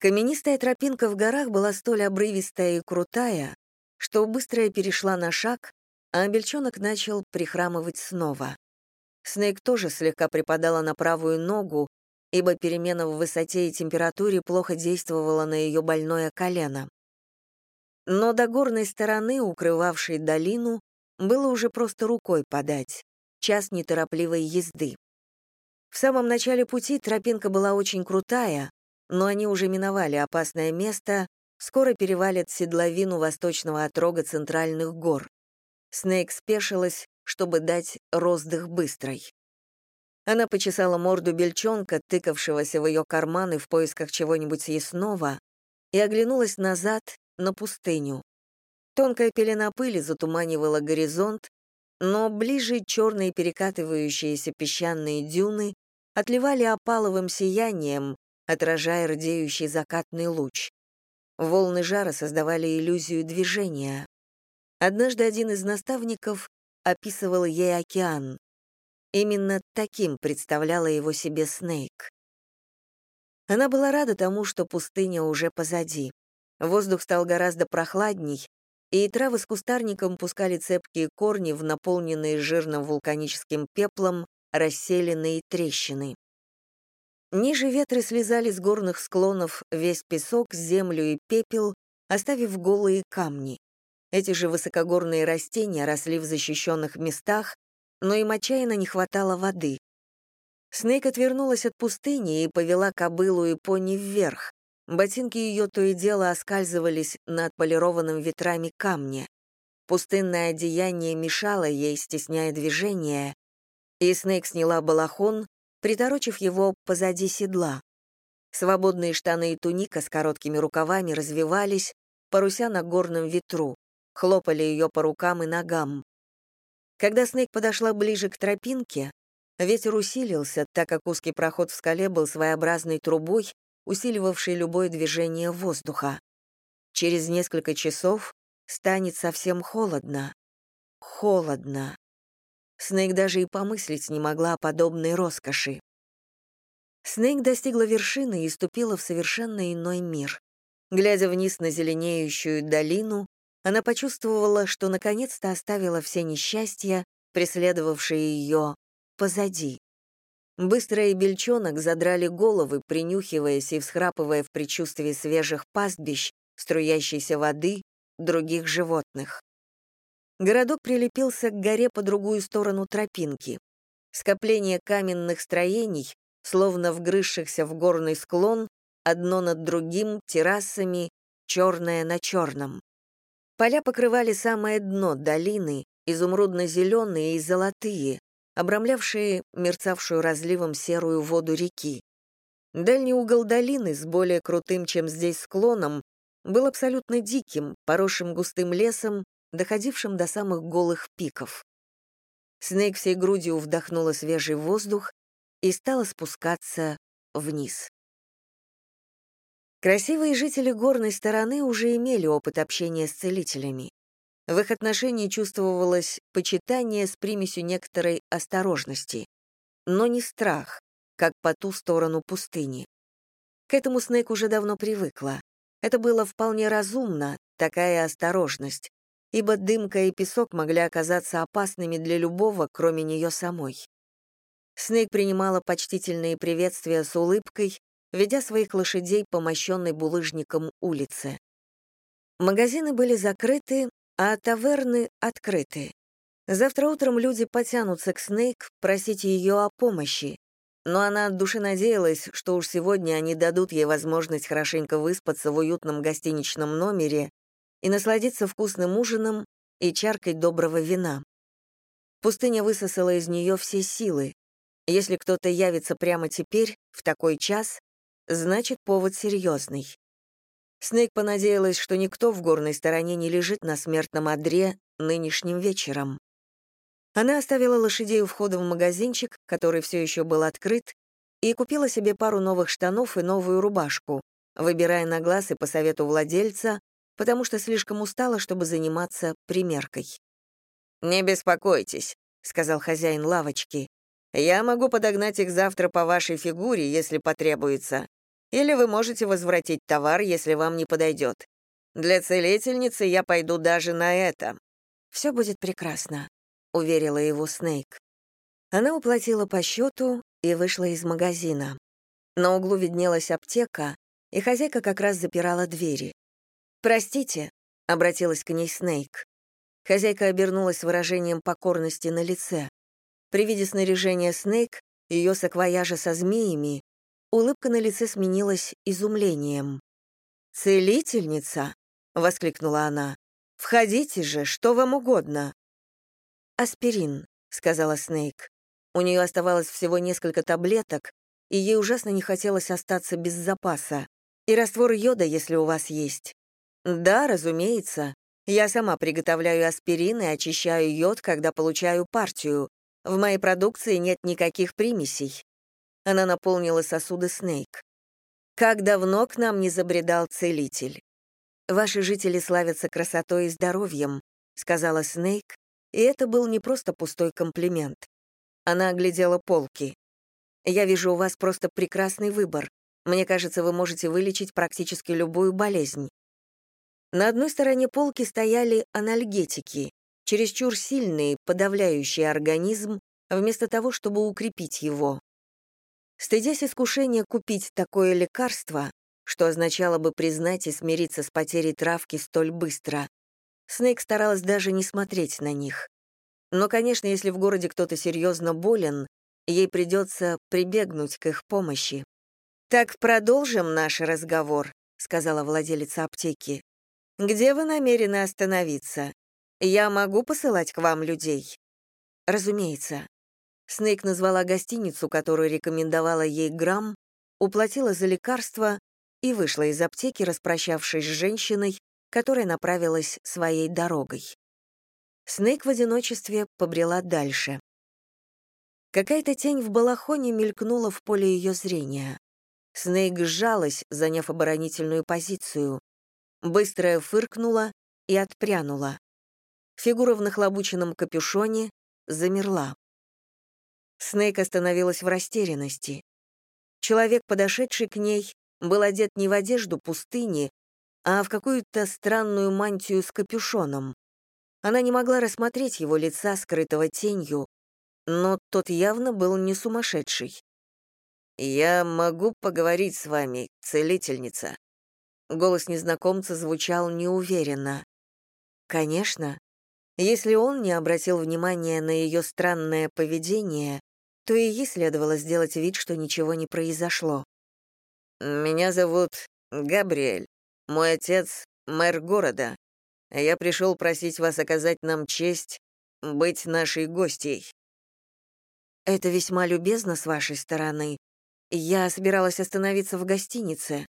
Каменистая тропинка в горах была столь обрывистая и крутая, что быстро перешла на шаг, а бельчонок начал прихрамывать снова. Снейк тоже слегка припадала на правую ногу, ибо перемена в высоте и температуре плохо действовала на ее больное колено. Но до горной стороны, укрывавшей долину, было уже просто рукой подать. Час неторопливой езды. В самом начале пути тропинка была очень крутая, но они уже миновали опасное место, скоро перевалят седловину восточного отрога центральных гор. Снейк спешилась, чтобы дать роздых быстрой. Она почесала морду бельчонка, тыкавшегося в ее карманы в поисках чего-нибудь съестного, и оглянулась назад на пустыню. Тонкая пелена пыли затуманивала горизонт, но ближе черные перекатывающиеся песчаные дюны отливали опаловым сиянием, отражая рдеющий закатный луч. Волны жара создавали иллюзию движения. Однажды один из наставников описывал ей океан. Именно таким представляла его себе Снейк. Она была рада тому, что пустыня уже позади. Воздух стал гораздо прохладней, и травы с кустарником пускали цепкие корни в наполненные жирным вулканическим пеплом расселенные трещины. Ниже ветры слезали с горных склонов весь песок, землю и пепел, оставив голые камни. Эти же высокогорные растения росли в защищенных местах, но им отчаянно не хватало воды. Снейк отвернулась от пустыни и повела кобылу и пони вверх. Ботинки ее то и дело оскальзывались на отполированном ветрами камне. Пустынное одеяние мешало ей, стесняя движение, и Снейк сняла балахон, приторочив его позади седла. Свободные штаны и туника с короткими рукавами развивались, паруся на горном ветру, хлопали ее по рукам и ногам. Когда Снейк подошла ближе к тропинке, ветер усилился, так как узкий проход в скале был своеобразной трубой, усиливавшей любое движение воздуха. Через несколько часов станет совсем холодно. Холодно. Снейк даже и помыслить не могла о подобной роскоши. Снейк достигла вершины и ступила в совершенно иной мир. Глядя вниз на зеленеющую долину, она почувствовала, что наконец-то оставила все несчастья, преследовавшие ее, позади. Быстро и бельчонок задрали головы, принюхиваясь и всхрапывая в предчувствии свежих пастбищ, струящейся воды, других животных. Городок прилепился к горе по другую сторону тропинки. Скопление каменных строений, словно вгрызшихся в горный склон, одно над другим, террасами, черное на черном. Поля покрывали самое дно долины, изумрудно-зеленые и золотые, обрамлявшие мерцавшую разливом серую воду реки. Дальний угол долины с более крутым, чем здесь, склоном, был абсолютно диким, поросшим густым лесом доходившим до самых голых пиков. Снейк всей грудью вдохнула свежий воздух и стала спускаться вниз. Красивые жители горной стороны уже имели опыт общения с целителями. В их отношении чувствовалось почитание с примесью некоторой осторожности, но не страх, как по ту сторону пустыни. К этому Снейк уже давно привыкла. Это было вполне разумно, такая осторожность, ибо дымка и песок могли оказаться опасными для любого, кроме нее самой. Снейк принимала почтительные приветствия с улыбкой, ведя своих лошадей по мощенной булыжником улице. Магазины были закрыты, а таверны открыты. Завтра утром люди потянутся к Снейк просить ее о помощи, но она от души надеялась, что уж сегодня они дадут ей возможность хорошенько выспаться в уютном гостиничном номере и насладиться вкусным ужином и чаркой доброго вина. Пустыня высосала из нее все силы. Если кто-то явится прямо теперь, в такой час, значит, повод серьезный. Снейк понадеялась, что никто в горной стороне не лежит на смертном одре нынешним вечером. Она оставила лошадей у входа в магазинчик, который все еще был открыт, и купила себе пару новых штанов и новую рубашку, выбирая на глаз и по совету владельца потому что слишком устала, чтобы заниматься примеркой. «Не беспокойтесь», — сказал хозяин лавочки. «Я могу подогнать их завтра по вашей фигуре, если потребуется. Или вы можете возвратить товар, если вам не подойдет. Для целительницы я пойду даже на это». «Все будет прекрасно», — уверила его Снейк. Она уплатила по счету и вышла из магазина. На углу виднелась аптека, и хозяйка как раз запирала двери. «Простите», — обратилась к ней Снейк. Хозяйка обернулась с выражением покорности на лице. При виде снаряжения Снейк, ее саквояжа со змеями, улыбка на лице сменилась изумлением. «Целительница?» — воскликнула она. «Входите же, что вам угодно». «Аспирин», — сказала Снейк. У нее оставалось всего несколько таблеток, и ей ужасно не хотелось остаться без запаса. И раствор йода, если у вас есть. Да, разумеется. Я сама приготовляю аспирин и очищаю йод, когда получаю партию. В моей продукции нет никаких примесей. Она наполнила сосуды Снейк. Как давно к нам не забредал целитель? Ваши жители славятся красотой и здоровьем, сказала Снейк, и это был не просто пустой комплимент. Она оглядела полки. Я вижу у вас просто прекрасный выбор. Мне кажется, вы можете вылечить практически любую болезнь. На одной стороне полки стояли анальгетики, чересчур сильные, подавляющие организм, вместо того, чтобы укрепить его. Стыдясь искушения купить такое лекарство, что означало бы признать и смириться с потерей травки столь быстро, Снейк старалась даже не смотреть на них. Но, конечно, если в городе кто-то серьезно болен, ей придется прибегнуть к их помощи. «Так продолжим наш разговор», — сказала владелица аптеки. «Где вы намерены остановиться? Я могу посылать к вам людей?» «Разумеется». Снейк назвала гостиницу, которую рекомендовала ей Грамм, уплатила за лекарство и вышла из аптеки, распрощавшись с женщиной, которая направилась своей дорогой. Снейк в одиночестве побрела дальше. Какая-то тень в балахоне мелькнула в поле ее зрения. Снейк сжалась, заняв оборонительную позицию. Быстрая фыркнула и отпрянула. Фигура в нахлобученном капюшоне замерла. Снейк остановилась в растерянности. Человек, подошедший к ней, был одет не в одежду пустыни, а в какую-то странную мантию с капюшоном. Она не могла рассмотреть его лица, скрытого тенью, но тот явно был не сумасшедший. «Я могу поговорить с вами, целительница?» Голос незнакомца звучал неуверенно. «Конечно. Если он не обратил внимания на ее странное поведение, то и ей следовало сделать вид, что ничего не произошло. «Меня зовут Габриэль. Мой отец — мэр города. Я пришел просить вас оказать нам честь быть нашей гостьей». «Это весьма любезно с вашей стороны, я собиралась остановиться в гостинице.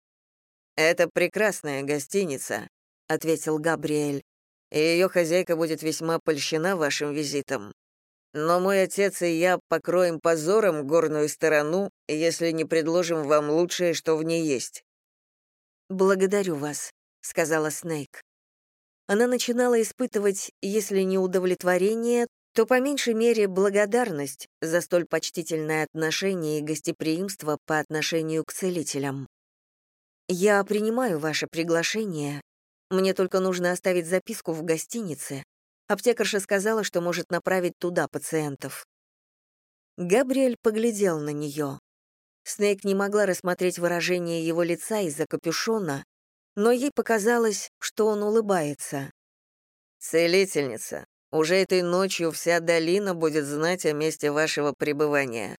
«Это прекрасная гостиница», — ответил Габриэль. «И ее хозяйка будет весьма польщена вашим визитом. Но мой отец и я покроем позором горную сторону, если не предложим вам лучшее, что в ней есть». «Благодарю вас», — сказала Снейк. Она начинала испытывать, если не удовлетворение, то по меньшей мере благодарность за столь почтительное отношение и гостеприимство по отношению к целителям. «Я принимаю ваше приглашение. Мне только нужно оставить записку в гостинице. Аптекарша сказала, что может направить туда пациентов». Габриэль поглядел на нее. Снейк не могла рассмотреть выражение его лица из-за капюшона, но ей показалось, что он улыбается. «Целительница, уже этой ночью вся долина будет знать о месте вашего пребывания».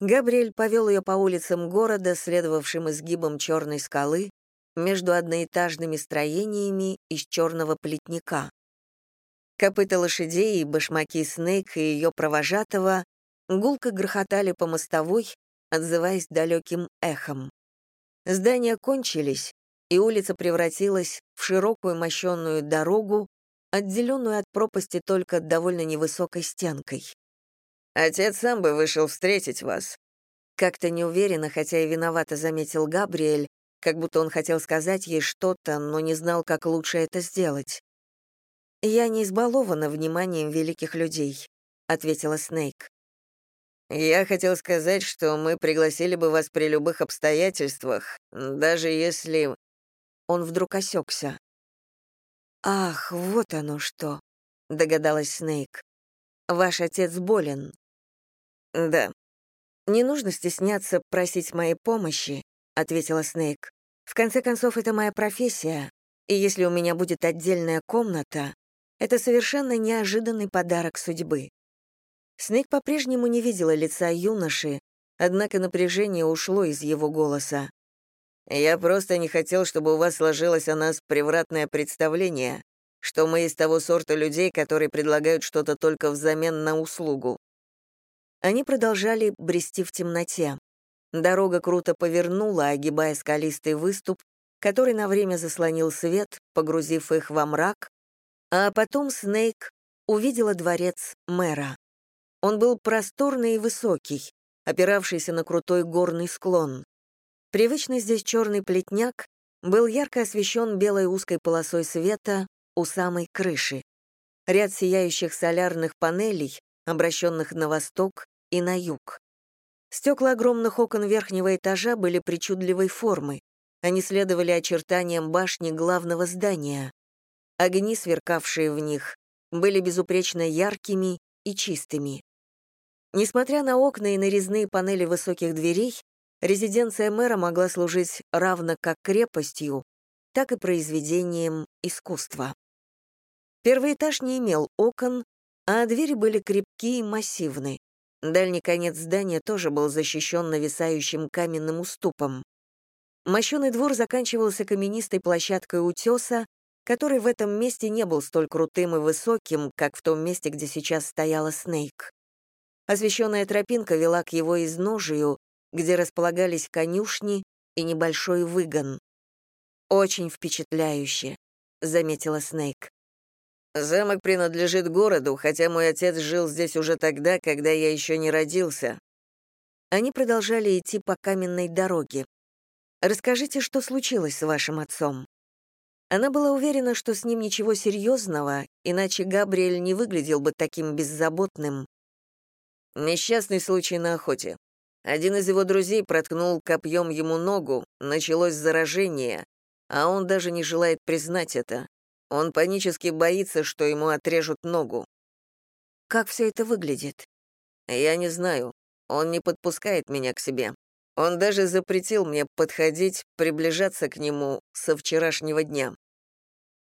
Габриэль повел ее по улицам города, следовавшим изгибом черной скалы, между одноэтажными строениями из черного плетника. Копыта лошадей и башмаки Снейк и ее провожатого гулко грохотали по мостовой, отзываясь далеким эхом. Здания кончились, и улица превратилась в широкую мощенную дорогу, отделенную от пропасти только довольно невысокой стенкой. «Отец сам бы вышел встретить вас», как-то неуверенно, хотя и виновато заметил Габриэль, как будто он хотел сказать ей что-то, но не знал, как лучше это сделать. «Я не избалована вниманием великих людей», — ответила Снейк. Я хотел сказать, что мы пригласили бы вас при любых обстоятельствах, даже если...» Он вдруг осекся. «Ах, вот оно что», — догадалась Снейк. «Ваш отец болен». «Да». «Не нужно стесняться просить моей помощи», — ответила Снейк. «В конце концов, это моя профессия, и если у меня будет отдельная комната, это совершенно неожиданный подарок судьбы». Снейк по-прежнему не видела лица юноши, однако напряжение ушло из его голоса. «Я просто не хотел, чтобы у вас сложилось о нас превратное представление, что мы из того сорта людей, которые предлагают что-то только взамен на услугу». Они продолжали брести в темноте. Дорога круто повернула, огибая скалистый выступ, который на время заслонил свет, погрузив их во мрак, а потом Снейк увидела дворец мэра. Он был просторный и высокий, опиравшийся на крутой горный склон. Привычный здесь черный плетняк был ярко освещен белой узкой полосой света у самой крыши. Ряд сияющих солярных панелей, обращенных на восток и на юг. Стекла огромных окон верхнего этажа были причудливой формы. Они следовали очертаниям башни главного здания. Огни, сверкавшие в них, были безупречно яркими и чистыми. Несмотря на окна и нарезные панели высоких дверей, резиденция мэра могла служить равно как крепостью, так и произведением искусства. Первый этаж не имел окон, а двери были крепкие и массивны. Дальний конец здания тоже был защищен нависающим каменным уступом. Мощеный двор заканчивался каменистой площадкой утеса, который в этом месте не был столь крутым и высоким, как в том месте, где сейчас стояла Снейк. Освещенная тропинка вела к его изножию, где располагались конюшни и небольшой выгон. «Очень впечатляюще», — заметила Снейк. «Замок принадлежит городу, хотя мой отец жил здесь уже тогда, когда я еще не родился». Они продолжали идти по каменной дороге. «Расскажите, что случилось с вашим отцом?» Она была уверена, что с ним ничего серьезного, иначе Габриэль не выглядел бы таким беззаботным, Несчастный случай на охоте. Один из его друзей проткнул копьем ему ногу, началось заражение, а он даже не желает признать это. Он панически боится, что ему отрежут ногу. Как все это выглядит? Я не знаю. Он не подпускает меня к себе. Он даже запретил мне подходить, приближаться к нему со вчерашнего дня.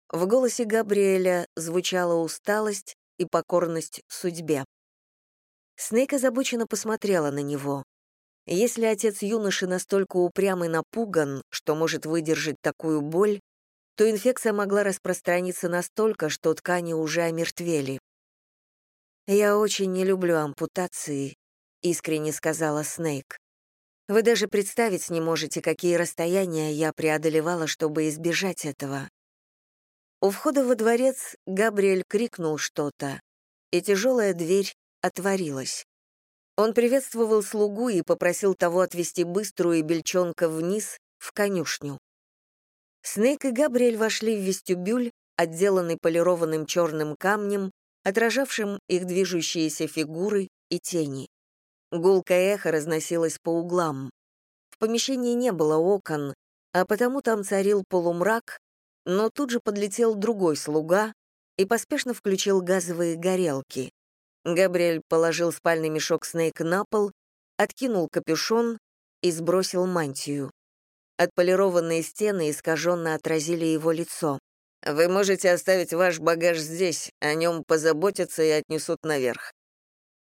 В голосе Габриэля звучала усталость и покорность судьбе. Снейк озабоченно посмотрела на него. Если отец юноши настолько упрям и напуган, что может выдержать такую боль, то инфекция могла распространиться настолько, что ткани уже омертвели. «Я очень не люблю ампутации», — искренне сказала Снейк. «Вы даже представить не можете, какие расстояния я преодолевала, чтобы избежать этого». У входа во дворец Габриэль крикнул что-то, и тяжелая дверь отворилась. Он приветствовал слугу и попросил того отвести быструю бельчонка вниз, в конюшню. Снейк и Габриэль вошли в вестибюль, отделанный полированным черным камнем, отражавшим их движущиеся фигуры и тени. Гулкое эхо разносилось по углам. В помещении не было окон, а потому там царил полумрак, но тут же подлетел другой слуга и поспешно включил газовые горелки. Габриэль положил спальный мешок Снейк на пол, откинул капюшон и сбросил мантию. Отполированные стены искаженно отразили его лицо. «Вы можете оставить ваш багаж здесь, о нем позаботятся и отнесут наверх».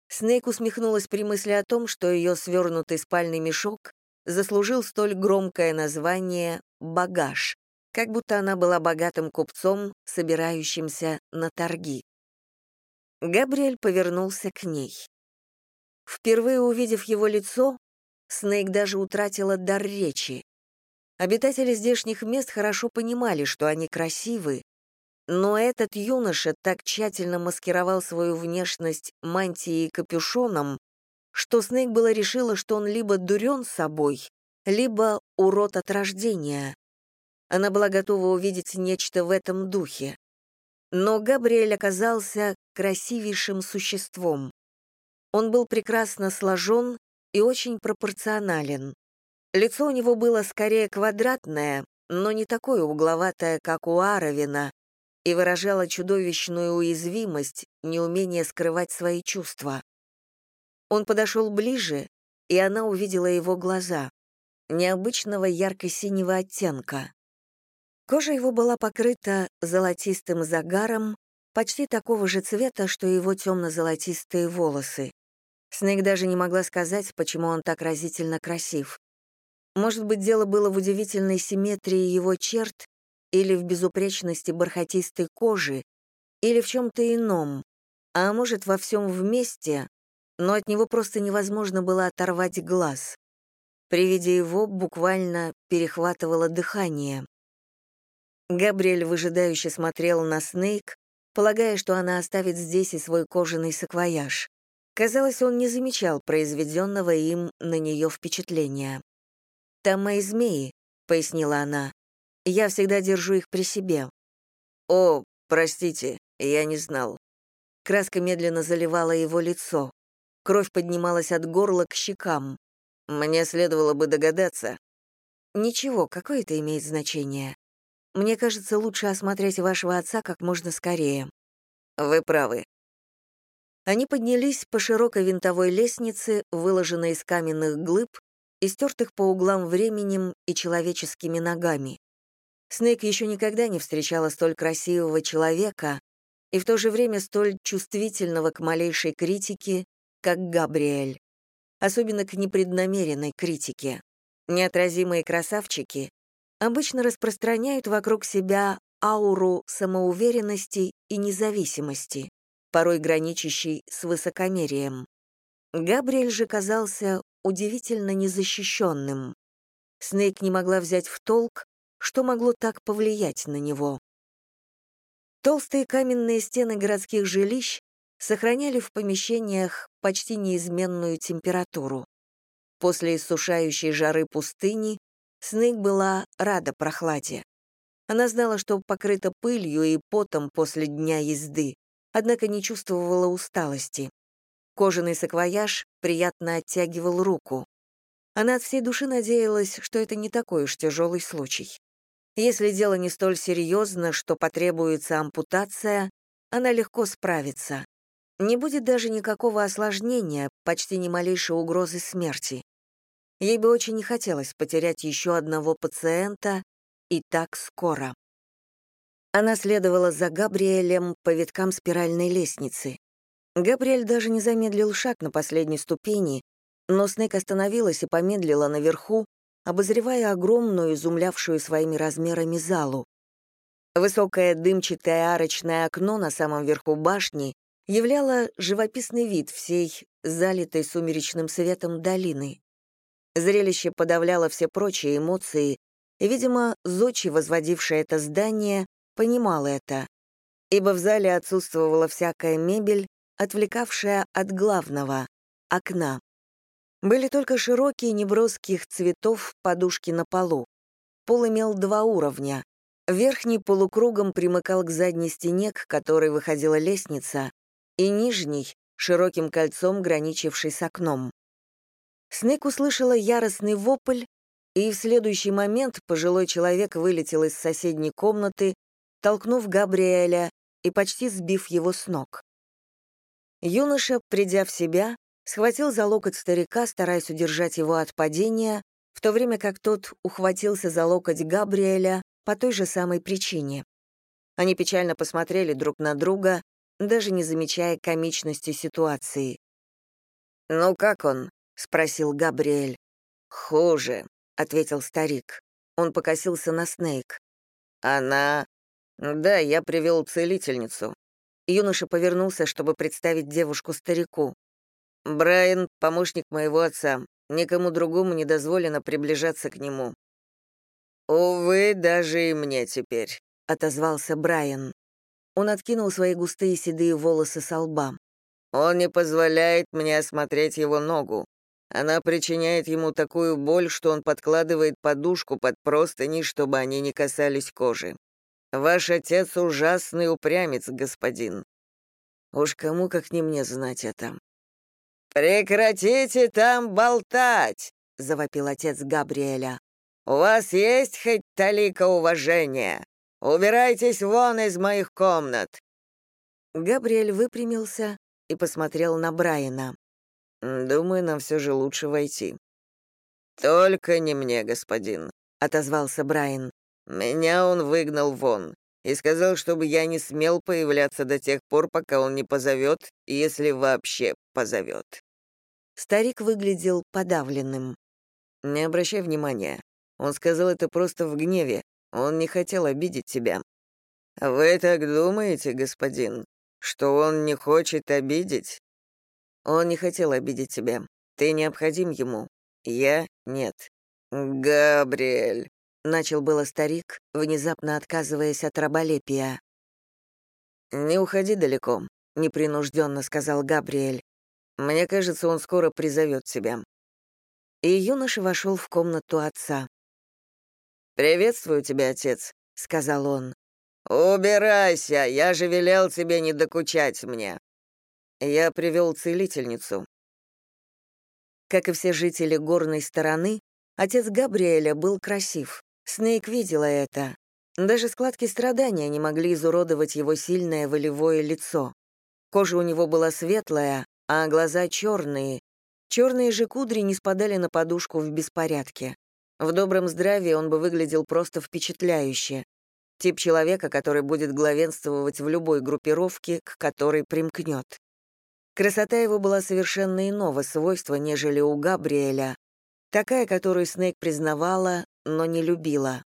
Снейк усмехнулась при мысли о том, что ее свернутый спальный мешок заслужил столь громкое название «багаж», как будто она была богатым купцом, собирающимся на торги. Габриэль повернулся к ней. Впервые увидев его лицо, Снейк даже утратила дар речи. Обитатели здешних мест хорошо понимали, что они красивы, но этот юноша так тщательно маскировал свою внешность мантией и капюшоном, что Снейк было решила, что он либо дурен собой, либо урод от рождения. Она была готова увидеть нечто в этом духе. Но Габриэль оказался красивейшим существом. Он был прекрасно сложен и очень пропорционален. Лицо у него было скорее квадратное, но не такое угловатое, как у Аровина, и выражало чудовищную уязвимость, неумение скрывать свои чувства. Он подошел ближе, и она увидела его глаза, необычного ярко-синего оттенка. Кожа его была покрыта золотистым загаром, почти такого же цвета, что и его темно-золотистые волосы. Снег даже не могла сказать, почему он так разительно красив. Может быть, дело было в удивительной симметрии его черт или в безупречности бархатистой кожи, или в чем-то ином, а может, во всем вместе, но от него просто невозможно было оторвать глаз. При виде его буквально перехватывало дыхание. Габриэль выжидающе смотрел на Снейк, полагая, что она оставит здесь и свой кожаный саквояж. Казалось, он не замечал произведенного им на нее впечатления. «Там мои змеи», — пояснила она. «Я всегда держу их при себе». «О, простите, я не знал». Краска медленно заливала его лицо. Кровь поднималась от горла к щекам. Мне следовало бы догадаться. Ничего, какое это имеет значение? Мне кажется, лучше осмотреть вашего отца как можно скорее. Вы правы. Они поднялись по широкой винтовой лестнице, выложенной из каменных глыб, истертых по углам временем и человеческими ногами. Снейк еще никогда не встречала столь красивого человека и в то же время столь чувствительного к малейшей критике, как Габриэль. Особенно к непреднамеренной критике. Неотразимые красавчики обычно распространяют вокруг себя ауру самоуверенности и независимости, порой граничащей с высокомерием. Габриэль же казался удивительно незащищенным. Снейк не могла взять в толк, что могло так повлиять на него. Толстые каменные стены городских жилищ сохраняли в помещениях почти неизменную температуру. После иссушающей жары пустыни Снейк была рада прохладе. Она знала, что покрыта пылью и потом после дня езды, однако не чувствовала усталости. Кожаный саквояж приятно оттягивал руку. Она от всей души надеялась, что это не такой уж тяжелый случай. Если дело не столь серьезно, что потребуется ампутация, она легко справится. Не будет даже никакого осложнения, почти ни малейшей угрозы смерти. Ей бы очень не хотелось потерять еще одного пациента и так скоро. Она следовала за Габриэлем по виткам спиральной лестницы. Габриэль даже не замедлил шаг на последней ступени, но Снейк остановилась и помедлила наверху, обозревая огромную, изумлявшую своими размерами залу. Высокое дымчатое арочное окно на самом верху башни являло живописный вид всей залитой сумеречным светом долины. Зрелище подавляло все прочие эмоции, и, видимо, Зочи, возводившая это здание, понимал это, ибо в зале отсутствовала всякая мебель, отвлекавшая от главного — окна. Были только широкие неброских цветов подушки на полу. Пол имел два уровня. Верхний полукругом примыкал к задней стене, к которой выходила лестница, и нижний — широким кольцом, граничивший с окном. Снег услышала яростный вопль, и в следующий момент пожилой человек вылетел из соседней комнаты, толкнув Габриэля и почти сбив его с ног. Юноша, придя в себя, схватил за локоть старика, стараясь удержать его от падения, в то время как тот ухватился за локоть Габриэля по той же самой причине. Они печально посмотрели друг на друга, даже не замечая комичности ситуации. «Ну как он?» — спросил Габриэль. «Хуже», — ответил старик. Он покосился на Снейк. «Она...» «Да, я привел целительницу. Юноша повернулся, чтобы представить девушку старику. «Брайан — помощник моего отца. Никому другому не дозволено приближаться к нему». «Увы, даже и мне теперь», — отозвался Брайан. Он откинул свои густые седые волосы со лба. «Он не позволяет мне осмотреть его ногу. Она причиняет ему такую боль, что он подкладывает подушку под простыни, чтобы они не касались кожи. Ваш отец ужасный упрямец, господин. Уж кому как не мне знать это. «Прекратите там болтать!» — завопил отец Габриэля. «У вас есть хоть талика уважения? Убирайтесь вон из моих комнат!» Габриэль выпрямился и посмотрел на Брайана. «Думаю, нам все же лучше войти». «Только не мне, господин», — отозвался Брайан. «Меня он выгнал вон и сказал, чтобы я не смел появляться до тех пор, пока он не позовет, если вообще позовет». Старик выглядел подавленным. «Не обращай внимания. Он сказал это просто в гневе. Он не хотел обидеть тебя». «Вы так думаете, господин, что он не хочет обидеть?» «Он не хотел обидеть тебя. Ты необходим ему. Я — нет». «Габриэль», Начал было старик, внезапно отказываясь от раболепия. «Не уходи далеко», — непринужденно сказал Габриэль. «Мне кажется, он скоро призовет тебя». И юноша вошел в комнату отца. «Приветствую тебя, отец», — сказал он. «Убирайся, я же велел тебе не докучать мне». Я привел целительницу. Как и все жители горной стороны, отец Габриэля был красив. Снейк видела это. Даже складки страдания не могли изуродовать его сильное волевое лицо. Кожа у него была светлая, а глаза черные. Черные же кудри не спадали на подушку в беспорядке. В добром здравии он бы выглядел просто впечатляюще. Тип человека, который будет главенствовать в любой группировке, к которой примкнет. Красота его была совершенно иного свойства, нежели у Габриэля, такая, которую Снейк признавала, но не любила.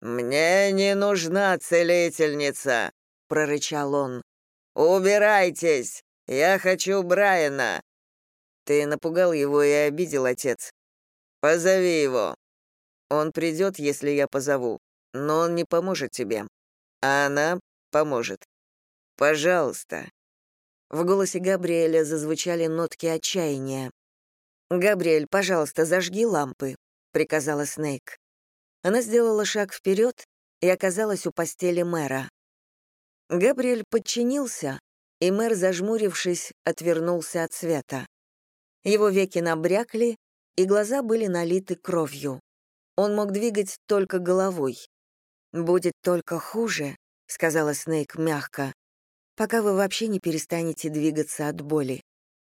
«Мне не нужна целительница», — прорычал он. «Убирайтесь! Я хочу Брайана!» «Ты напугал его и обидел, отец. Позови его. Он придет, если я позову, но он не поможет тебе. А она поможет. Пожалуйста». В голосе Габриэля зазвучали нотки отчаяния. «Габриэль, пожалуйста, зажги лампы», — приказала Снейк. Она сделала шаг вперед и оказалась у постели мэра. Габриэль подчинился, и мэр, зажмурившись, отвернулся от света. Его веки набрякли, и глаза были налиты кровью. Он мог двигать только головой. «Будет только хуже», — сказала Снейк мягко, «пока вы вообще не перестанете двигаться от боли.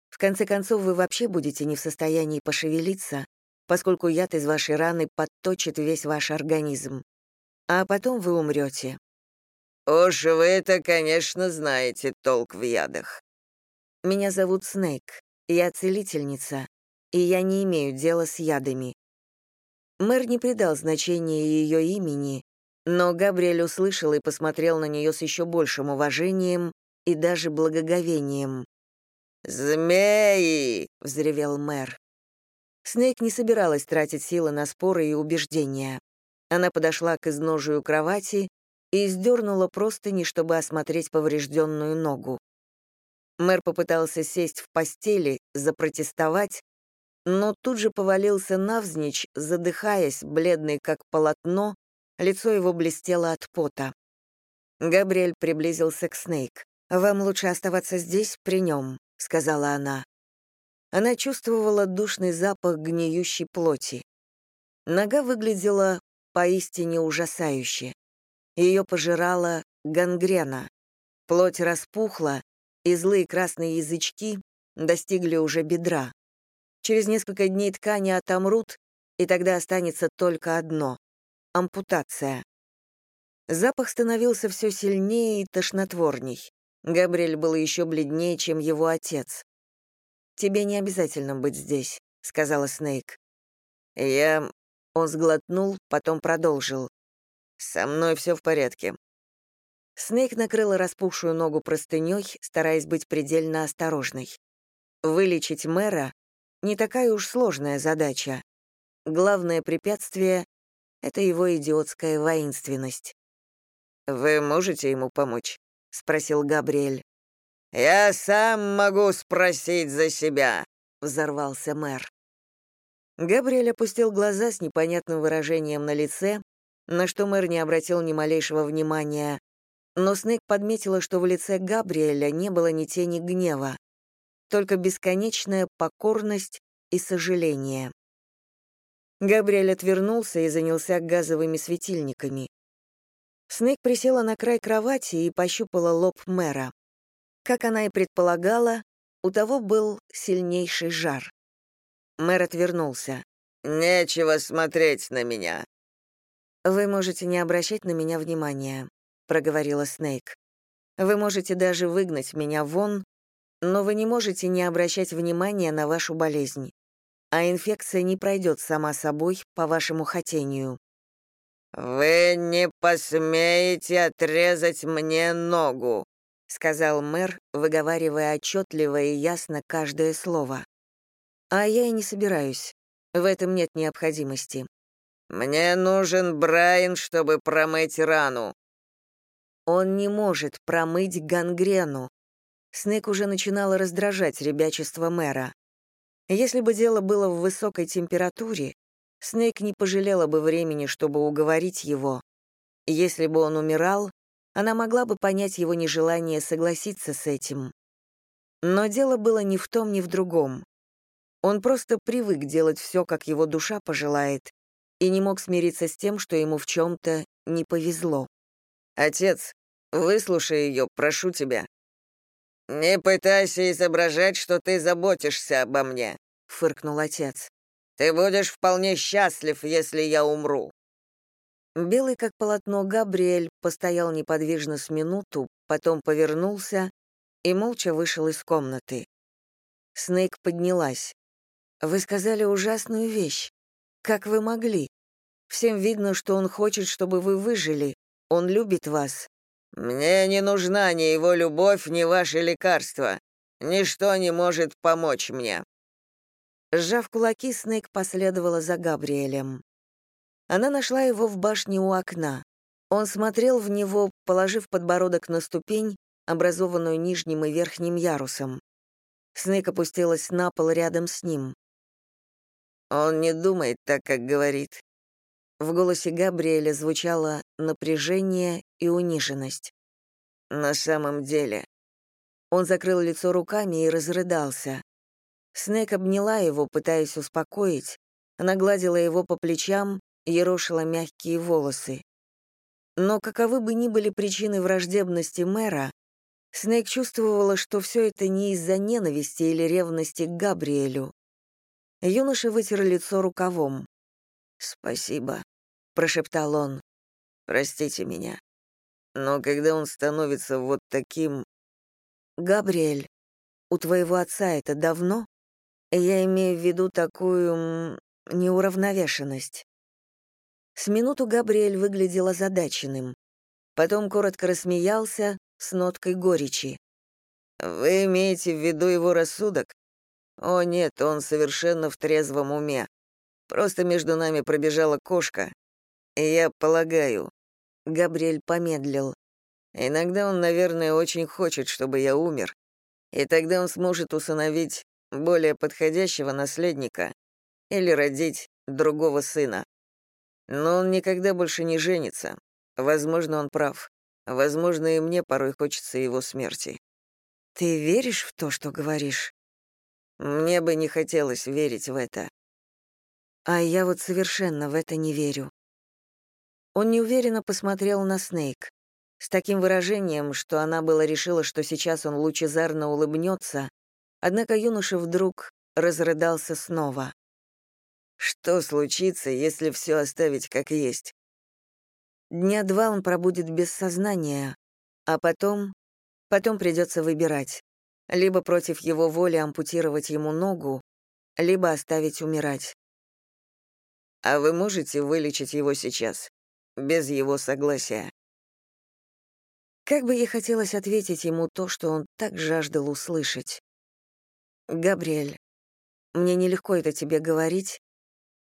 В конце концов, вы вообще будете не в состоянии пошевелиться, поскольку яд из вашей раны подточит весь ваш организм. А потом вы умрете. «Уж вы-то, конечно, знаете толк в ядах». «Меня зовут Снейк, я целительница, и я не имею дела с ядами». Мэр не придал значения ее имени, но Габриэль услышал и посмотрел на нее с еще большим уважением и даже благоговением. «Змеи!» — взревел мэр. Снейк не собиралась тратить силы на споры и убеждения. Она подошла к изножию кровати и сдернула простыни, чтобы осмотреть поврежденную ногу. Мэр попытался сесть в постели, запротестовать, но тут же повалился навзничь, задыхаясь, бледный как полотно, лицо его блестело от пота. Габриэль приблизился к Снейк. «Вам лучше оставаться здесь, при нем», — сказала она. Она чувствовала душный запах гниющей плоти. Нога выглядела поистине ужасающе. Ее пожирала гангрена. Плоть распухла, и злые красные язычки достигли уже бедра. Через несколько дней ткани отомрут, и тогда останется только одно — ампутация. Запах становился все сильнее и тошнотворней. Габриэль был еще бледнее, чем его отец. «Тебе не обязательно быть здесь», — сказала Снейк. «Я...» — он сглотнул, потом продолжил. «Со мной все в порядке». Снейк накрыла распухшую ногу простыней, стараясь быть предельно осторожной. Вылечить мэра — не такая уж сложная задача. Главное препятствие — это его идиотская воинственность. «Вы можете ему помочь?» — спросил Габриэль. «Я сам могу спросить за себя», — взорвался мэр. Габриэль опустил глаза с непонятным выражением на лице, на что мэр не обратил ни малейшего внимания, но Снег подметила, что в лице Габриэля не было ни тени гнева. только бесконечная покорность и сожаление. Габриэль отвернулся и занялся газовыми светильниками. Снейк присела на край кровати и пощупала лоб мэра. Как она и предполагала, у того был сильнейший жар. Мэр отвернулся. «Нечего смотреть на меня». «Вы можете не обращать на меня внимания», — проговорила Снейк. «Вы можете даже выгнать меня вон, но вы не можете не обращать внимания на вашу болезнь а инфекция не пройдет сама собой по вашему хотению. «Вы не посмеете отрезать мне ногу», — сказал мэр, выговаривая отчетливо и ясно каждое слово. «А я и не собираюсь. В этом нет необходимости». «Мне нужен Брайан, чтобы промыть рану». Он не может промыть гангрену. Снег уже начинала раздражать ребячество мэра. Если бы дело было в высокой температуре, Снейк не пожалела бы времени, чтобы уговорить его. Если бы он умирал, она могла бы понять его нежелание согласиться с этим. Но дело было ни в том, ни в другом. Он просто привык делать все, как его душа пожелает, и не мог смириться с тем, что ему в чем-то не повезло. «Отец, выслушай ее, прошу тебя», «Не пытайся изображать, что ты заботишься обо мне», — фыркнул отец. «Ты будешь вполне счастлив, если я умру». Белый как полотно Габриэль постоял неподвижно с минуту, потом повернулся и молча вышел из комнаты. Снейк поднялась. «Вы сказали ужасную вещь. Как вы могли? Всем видно, что он хочет, чтобы вы выжили. Он любит вас. «Мне не нужна ни его любовь, ни ваше лекарство. Ничто не может помочь мне». Сжав кулаки, Снейк последовала за Габриэлем. Она нашла его в башне у окна. Он смотрел в него, положив подбородок на ступень, образованную нижним и верхним ярусом. Снейк опустилась на пол рядом с ним. «Он не думает так, как говорит. В голосе Габриэля звучало напряжение и униженность. «На самом деле...» Он закрыл лицо руками и разрыдался. Снег обняла его, пытаясь успокоить. Она гладила его по плечам, ерошила мягкие волосы. Но каковы бы ни были причины враждебности мэра, Снег чувствовала, что все это не из-за ненависти или ревности к Габриэлю. Юноша вытер лицо рукавом. «Спасибо», — прошептал он. «Простите меня. Но когда он становится вот таким...» «Габриэль, у твоего отца это давно? Я имею в виду такую... неуравновешенность». С минуту Габриэль выглядел озадаченным. Потом коротко рассмеялся с ноткой горечи. «Вы имеете в виду его рассудок? О нет, он совершенно в трезвом уме. Просто между нами пробежала кошка. И я полагаю...» Габриэль помедлил. «Иногда он, наверное, очень хочет, чтобы я умер. И тогда он сможет усыновить более подходящего наследника или родить другого сына. Но он никогда больше не женится. Возможно, он прав. Возможно, и мне порой хочется его смерти. Ты веришь в то, что говоришь? Мне бы не хотелось верить в это. А я вот совершенно в это не верю. Он неуверенно посмотрел на Снейк, с таким выражением, что она была решила, что сейчас он лучезарно улыбнется, однако юноша вдруг разрыдался снова. Что случится, если все оставить как есть? Дня два он пробудет без сознания, а потом... Потом придется выбирать. Либо против его воли ампутировать ему ногу, либо оставить умирать. А вы можете вылечить его сейчас, без его согласия?» Как бы ей хотелось ответить ему то, что он так жаждал услышать. «Габриэль, мне нелегко это тебе говорить,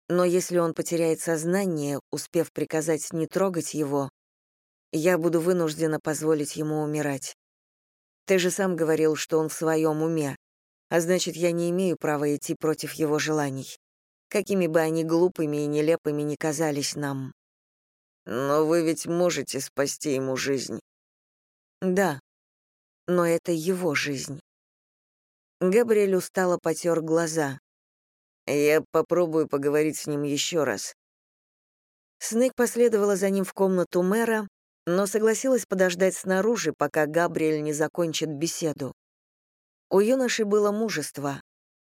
но если он потеряет сознание, успев приказать не трогать его, я буду вынуждена позволить ему умирать. Ты же сам говорил, что он в своем уме, а значит, я не имею права идти против его желаний какими бы они глупыми и нелепыми ни казались нам. Но вы ведь можете спасти ему жизнь. Да, но это его жизнь. Габриэль устало потер глаза. «Я попробую поговорить с ним еще раз». Снейк последовала за ним в комнату мэра, но согласилась подождать снаружи, пока Габриэль не закончит беседу. У юноши было мужество.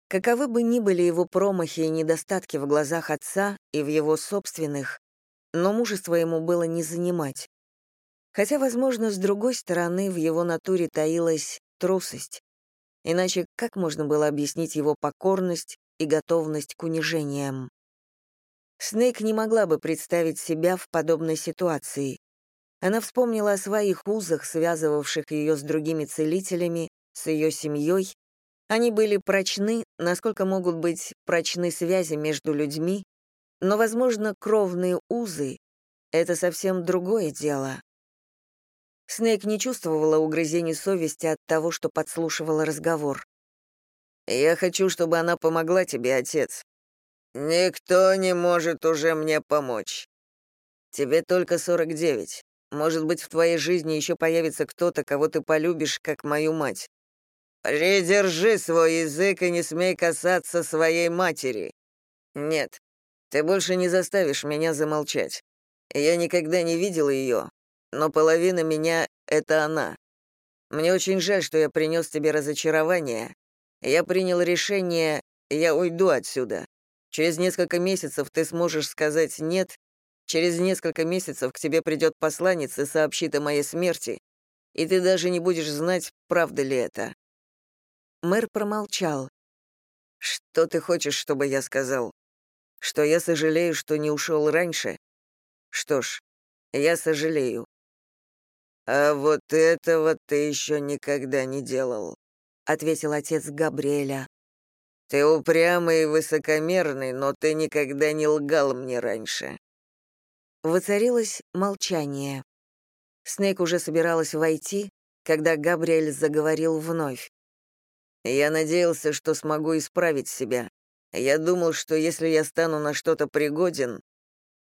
Каковы бы ни были его промахи и недостатки в глазах отца и в его собственных, но мужество ему было не занимать. Хотя, возможно, с другой стороны, в его натуре таилась трусость. Иначе как можно было объяснить его покорность и готовность к унижениям? Снейк не могла бы представить себя в подобной ситуации. Она вспомнила о своих узах, связывавших ее с другими целителями, с ее семьей. Они были прочны, насколько могут быть прочны связи между людьми, но, возможно, кровные узы — это совсем другое дело. Снейк не чувствовала угрызений совести от того, что подслушивала разговор. «Я хочу, чтобы она помогла тебе, отец». «Никто не может уже мне помочь. Тебе только 49. Может быть, в твоей жизни еще появится кто-то, кого ты полюбишь, как мою мать. Придержи свой язык и не смей касаться своей матери. Нет, ты больше не заставишь меня замолчать. Я никогда не видел ее, но половина меня — это она. Мне очень жаль, что я принес тебе разочарование. Я принял решение, я уйду отсюда. Через несколько месяцев ты сможешь сказать «нет», через несколько месяцев к тебе придет посланец и сообщит о моей смерти, и ты даже не будешь знать, правда ли это». Мэр промолчал. «Что ты хочешь, чтобы я сказал? Что я сожалею, что не ушел раньше? Что ж, я сожалею. «А вот этого ты еще никогда не делал», — ответил отец Габриэля. «Ты упрямый и высокомерный, но ты никогда не лгал мне раньше». Воцарилось молчание. Снейк уже собиралась войти, когда Габриэль заговорил вновь. «Я надеялся, что смогу исправить себя. Я думал, что если я стану на что-то пригоден,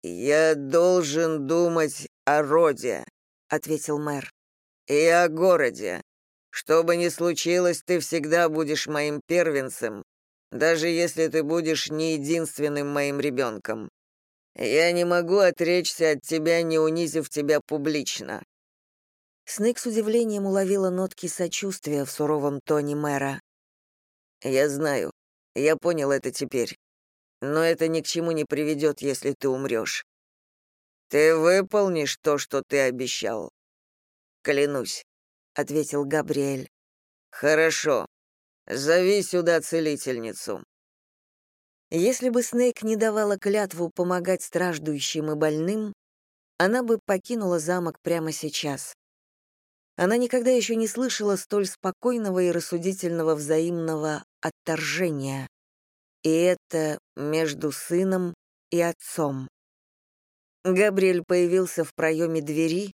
я должен думать о роде, ответил мэр. «И о городе. Что бы ни случилось, ты всегда будешь моим первенцем, даже если ты будешь не единственным моим ребенком. Я не могу отречься от тебя, не унизив тебя публично». Снейк с удивлением уловила нотки сочувствия в суровом тоне мэра. «Я знаю. Я понял это теперь. Но это ни к чему не приведет, если ты умрешь. «Ты выполнишь то, что ты обещал?» «Клянусь», — ответил Габриэль. «Хорошо. Зови сюда целительницу». Если бы Снейк не давала клятву помогать страждущим и больным, она бы покинула замок прямо сейчас. Она никогда еще не слышала столь спокойного и рассудительного взаимного отторжения. И это между сыном и отцом. Габриэль появился в проеме двери,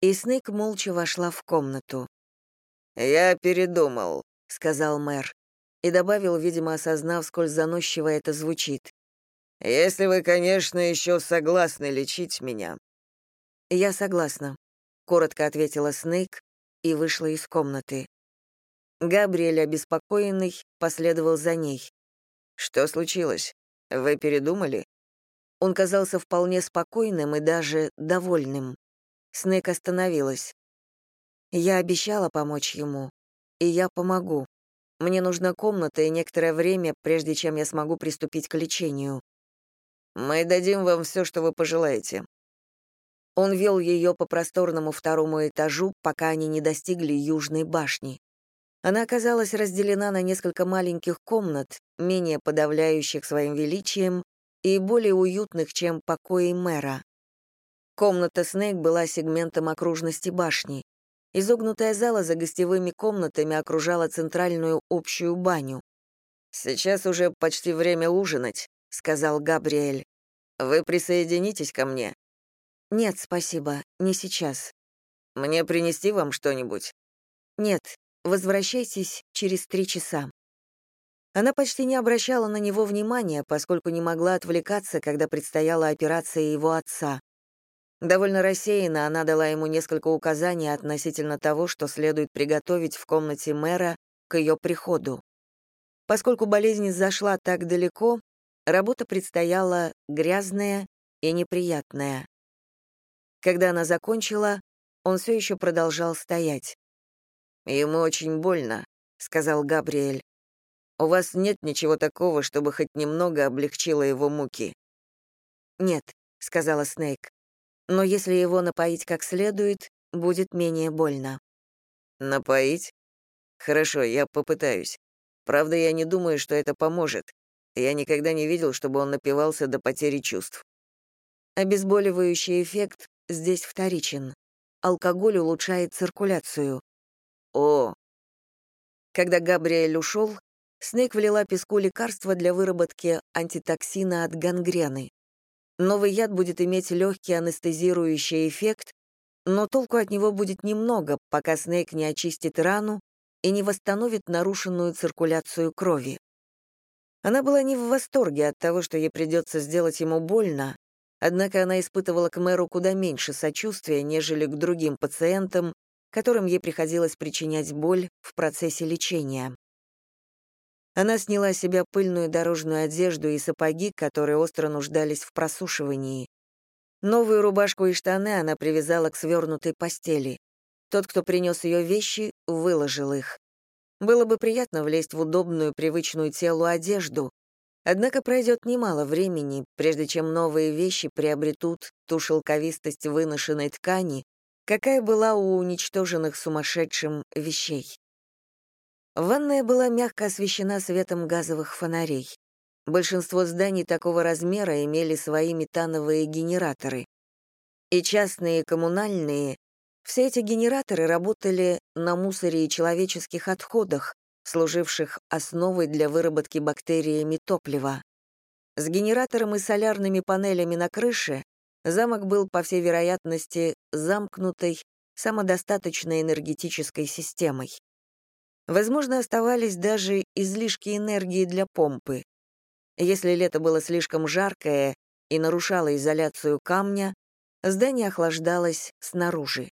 и Снейк молча вошла в комнату. «Я передумал», — сказал мэр, и добавил, видимо, осознав, сколь заносчиво это звучит. «Если вы, конечно, еще согласны лечить меня». «Я согласна», — коротко ответила Снейк и вышла из комнаты. Габриэль, обеспокоенный, последовал за ней. «Что случилось? Вы передумали?» Он казался вполне спокойным и даже довольным. Снег остановилась. «Я обещала помочь ему, и я помогу. Мне нужна комната и некоторое время, прежде чем я смогу приступить к лечению». «Мы дадим вам все, что вы пожелаете». Он вел ее по просторному второму этажу, пока они не достигли Южной башни. Она оказалась разделена на несколько маленьких комнат, менее подавляющих своим величием, и более уютных, чем покои мэра. Комната Снейк была сегментом окружности башни. Изогнутая зала за гостевыми комнатами окружала центральную общую баню. «Сейчас уже почти время ужинать», — сказал Габриэль. «Вы присоединитесь ко мне?» «Нет, спасибо, не сейчас». «Мне принести вам что-нибудь?» «Нет, возвращайтесь через три часа». Она почти не обращала на него внимания, поскольку не могла отвлекаться, когда предстояла операция его отца. Довольно рассеянно она дала ему несколько указаний относительно того, что следует приготовить в комнате мэра к ее приходу. Поскольку болезнь зашла так далеко, работа предстояла грязная и неприятная. Когда она закончила, он все еще продолжал стоять. «Ему очень больно», — сказал Габриэль. «У вас нет ничего такого, чтобы хоть немного облегчило его муки?» «Нет», — сказала Снейк. «Но если его напоить как следует, будет менее больно». «Напоить? Хорошо, я попытаюсь. Правда, я не думаю, что это поможет. Я никогда не видел, чтобы он напивался до потери чувств». Обезболивающий эффект здесь вторичен. Алкоголь улучшает циркуляцию. О! Когда Габриэль ушел, Снейк влила песку лекарства для выработки антитоксина от гангрены. Новый яд будет иметь легкий анестезирующий эффект, но толку от него будет немного, пока Снейк не очистит рану и не восстановит нарушенную циркуляцию крови. Она была не в восторге от того, что ей придется сделать ему больно, однако она испытывала к мэру куда меньше сочувствия, нежели к другим пациентам, которым ей приходилось причинять боль в процессе лечения. Она сняла с себя пыльную дорожную одежду и сапоги, которые остро нуждались в просушивании. Новую рубашку и штаны она привязала к свернутой постели. Тот, кто принес ее вещи, выложил их. Было бы приятно влезть в удобную, привычную телу одежду, однако пройдет немало времени, прежде чем новые вещи приобретут ту шелковистость выношенной ткани, какая была у уничтоженных сумасшедшим вещей. Ванная была мягко освещена светом газовых фонарей. Большинство зданий такого размера имели свои метановые генераторы. И частные, и коммунальные, все эти генераторы работали на мусоре и человеческих отходах, служивших основой для выработки бактериями топлива. С генератором и солярными панелями на крыше замок был, по всей вероятности, замкнутой, самодостаточной энергетической системой. Возможно, оставались даже излишки энергии для помпы. Если лето было слишком жаркое и нарушало изоляцию камня, здание охлаждалось снаружи.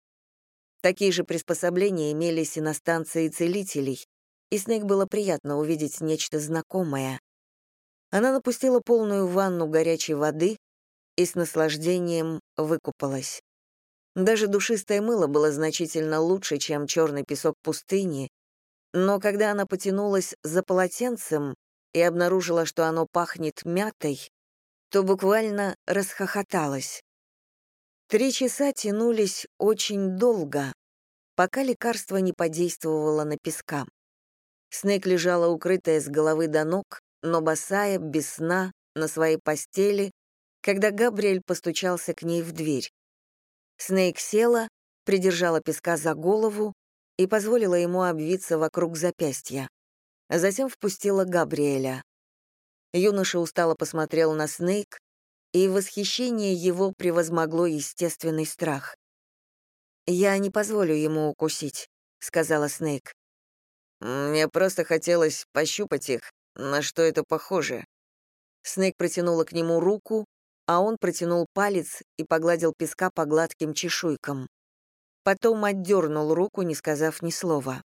Такие же приспособления имелись и на станции целителей, и Снег было приятно увидеть нечто знакомое. Она напустила полную ванну горячей воды и с наслаждением выкупалась. Даже душистое мыло было значительно лучше, чем черный песок пустыни, но когда она потянулась за полотенцем и обнаружила, что оно пахнет мятой, то буквально расхохоталась. Три часа тянулись очень долго, пока лекарство не подействовало на песка. Снег лежала укрытая с головы до ног, но босая, без сна, на своей постели, когда Габриэль постучался к ней в дверь. Снейк села, придержала песка за голову и позволила ему обвиться вокруг запястья. Затем впустила Габриэля. Юноша устало посмотрел на Снейк, и восхищение его превозмогло естественный страх. «Я не позволю ему укусить», — сказала Снейк. «Мне просто хотелось пощупать их, на что это похоже». Снейк протянула к нему руку, а он протянул палец и погладил песка по гладким чешуйкам. Потом отдернул руку, не сказав ни слова.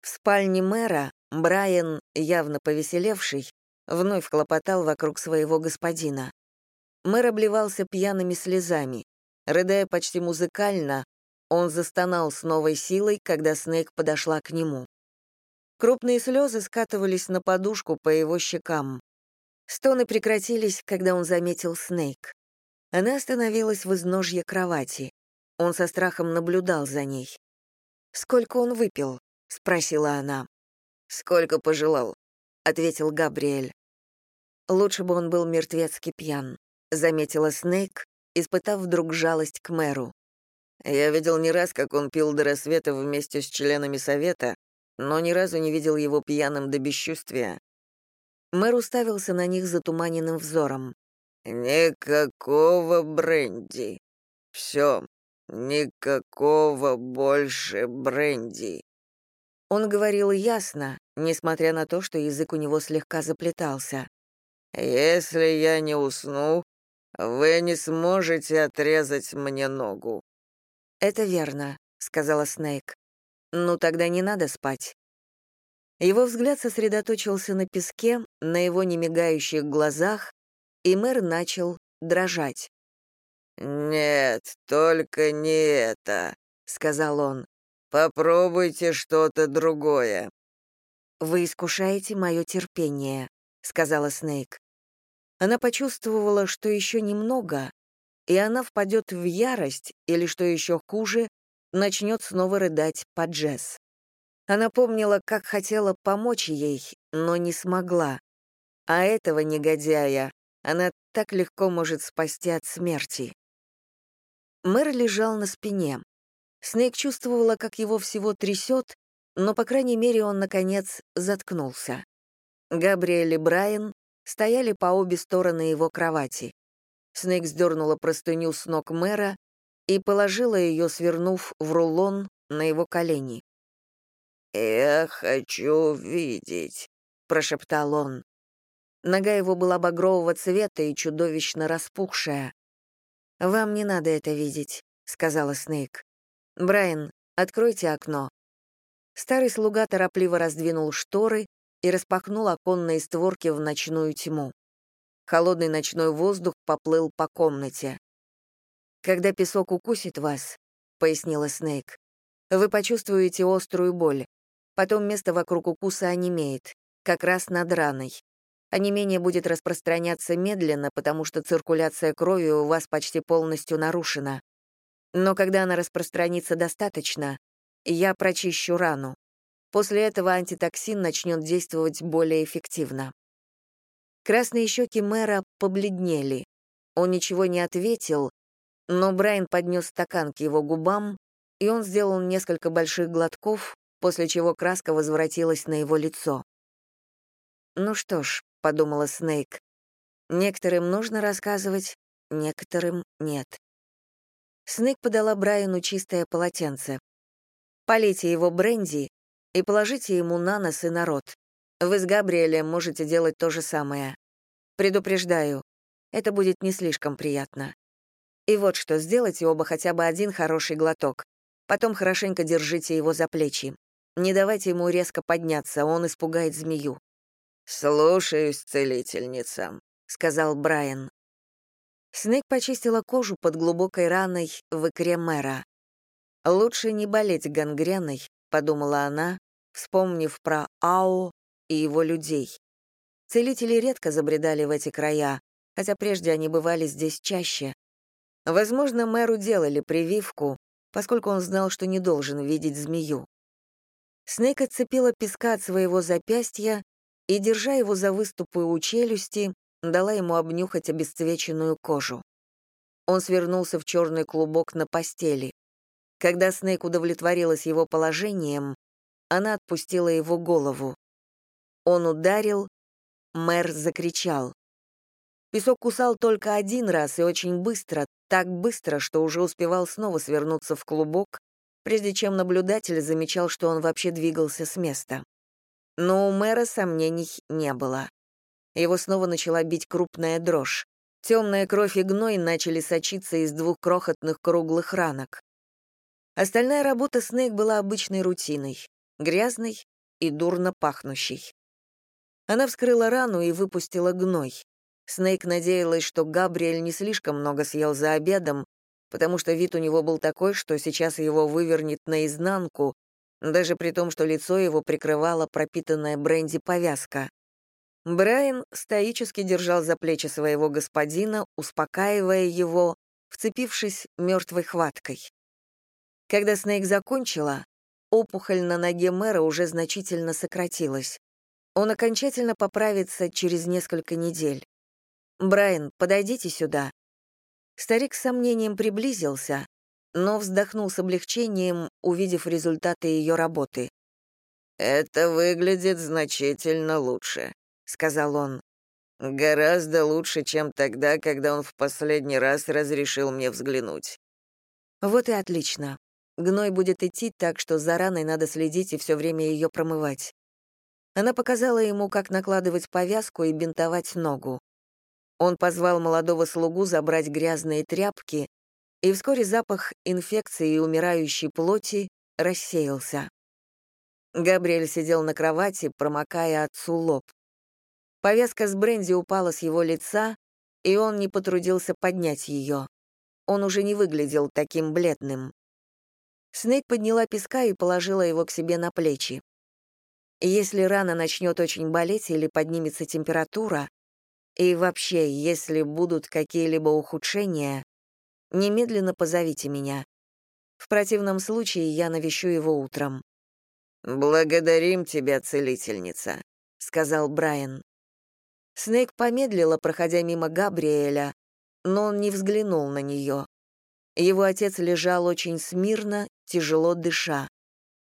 В спальне мэра Брайан, явно повеселевший, вновь хлопотал вокруг своего господина. Мэр обливался пьяными слезами. Рыдая почти музыкально, он застонал с новой силой, когда Снейк подошла к нему. Крупные слезы скатывались на подушку по его щекам. Стоны прекратились, когда он заметил Снейк. Она остановилась в изножье кровати. Он со страхом наблюдал за ней. «Сколько он выпил?» — спросила она. «Сколько пожелал», — ответил Габриэль. «Лучше бы он был мертвецки пьян», — заметила Снейк, испытав вдруг жалость к мэру. «Я видел не раз, как он пил до рассвета вместе с членами совета, но ни разу не видел его пьяным до бесчувствия». Мэр уставился на них затуманенным взором. «Никакого бренди. Все, «Никакого больше бренди». Он говорил ясно, несмотря на то, что язык у него слегка заплетался. «Если я не усну, вы не сможете отрезать мне ногу». «Это верно», — сказала Снейк. «Ну, тогда не надо спать». Его взгляд сосредоточился на песке, на его немигающих глазах, и мэр начал дрожать. «Нет, только не это», — сказал он. «Попробуйте что-то другое». «Вы искушаете мое терпение», — сказала Снейк. Она почувствовала, что еще немного, и она впадет в ярость, или, что еще хуже, начнет снова рыдать по Джесс. Она помнила, как хотела помочь ей, но не смогла. А этого негодяя она так легко может спасти от смерти. Мэр лежал на спине. Снейк чувствовала, как его всего трясет, но, по крайней мере, он, наконец, заткнулся. Габриэль и Брайан стояли по обе стороны его кровати. Снейк сдернула простыню с ног мэра и положила ее, свернув в рулон на его колени. «Я хочу видеть», — прошептал он. Нога его была багрового цвета и чудовищно распухшая. «Вам не надо это видеть», — сказала Снейк. «Брайан, откройте окно». Старый слуга торопливо раздвинул шторы и распахнул оконные створки в ночную тьму. Холодный ночной воздух поплыл по комнате. «Когда песок укусит вас», — пояснила Снейк, — «вы почувствуете острую боль. Потом место вокруг укуса онемеет, как раз над раной. Онемение будет распространяться медленно, потому что циркуляция крови у вас почти полностью нарушена. Но когда она распространится достаточно, я прочищу рану. После этого антитоксин начнет действовать более эффективно. Красные щеки мэра побледнели. Он ничего не ответил, но Брайан поднес стакан к его губам, и он сделал несколько больших глотков, после чего краска возвратилась на его лицо. «Ну что ж», — подумала Снейк, — «некоторым нужно рассказывать, некоторым нет». Снейк подала Брайану чистое полотенце. «Полейте его бренди и положите ему на нос и на рот. Вы с Габриэлем можете делать то же самое. Предупреждаю, это будет не слишком приятно. И вот что, сделайте оба хотя бы один хороший глоток. Потом хорошенько держите его за плечи. Не давайте ему резко подняться, он испугает змею. «Слушаюсь, целительница», — сказал Брайан. Снег почистила кожу под глубокой раной в икре мэра. «Лучше не болеть гангреной», — подумала она, вспомнив про Ао и его людей. Целители редко забредали в эти края, хотя прежде они бывали здесь чаще. Возможно, мэру делали прививку, поскольку он знал, что не должен видеть змею. Снейк отцепила песка от своего запястья и, держа его за выступы у челюсти, дала ему обнюхать обесцвеченную кожу. Он свернулся в черный клубок на постели. Когда Снейк удовлетворилась его положением, она отпустила его голову. Он ударил, мэр закричал. Песок кусал только один раз и очень быстро, так быстро, что уже успевал снова свернуться в клубок, прежде чем наблюдатель замечал, что он вообще двигался с места. Но у мэра сомнений не было. Его снова начала бить крупная дрожь. Темная кровь и гной начали сочиться из двух крохотных круглых ранок. Остальная работа Снейк была обычной рутиной, грязной и дурно пахнущей. Она вскрыла рану и выпустила гной. Снейк надеялась, что Габриэль не слишком много съел за обедом, потому что вид у него был такой, что сейчас его вывернет наизнанку, даже при том, что лицо его прикрывала пропитанная бренди повязка. Брайан стоически держал за плечи своего господина, успокаивая его, вцепившись мертвой хваткой. Когда Снейк закончила, опухоль на ноге мэра уже значительно сократилась. Он окончательно поправится через несколько недель. «Брайан, подойдите сюда», Старик с сомнением приблизился, но вздохнул с облегчением, увидев результаты ее работы. «Это выглядит значительно лучше», — сказал он. «Гораздо лучше, чем тогда, когда он в последний раз разрешил мне взглянуть». «Вот и отлично. Гной будет идти так, что за раной надо следить и все время ее промывать». Она показала ему, как накладывать повязку и бинтовать ногу. Он позвал молодого слугу забрать грязные тряпки, и вскоре запах инфекции и умирающей плоти рассеялся. Габриэль сидел на кровати, промокая отцу лоб. Повязка с бренди упала с его лица, и он не потрудился поднять ее. Он уже не выглядел таким бледным. Снейк подняла песка и положила его к себе на плечи. Если рана начнет очень болеть или поднимется температура, и вообще, если будут какие-либо ухудшения, немедленно позовите меня. В противном случае я навещу его утром. «Благодарим тебя, целительница», — сказал Брайан. Снейк помедлила, проходя мимо Габриэля, но он не взглянул на нее. Его отец лежал очень смирно, тяжело дыша.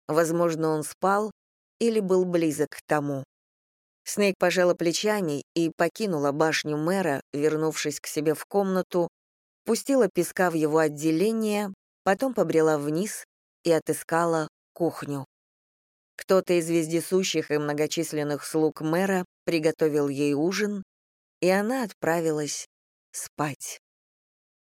Возможно, он спал или был близок к тому. Снейк пожала плечами и покинула башню мэра, вернувшись к себе в комнату, пустила песка в его отделение, потом побрела вниз и отыскала кухню. Кто-то из вездесущих и многочисленных слуг мэра приготовил ей ужин, и она отправилась спать.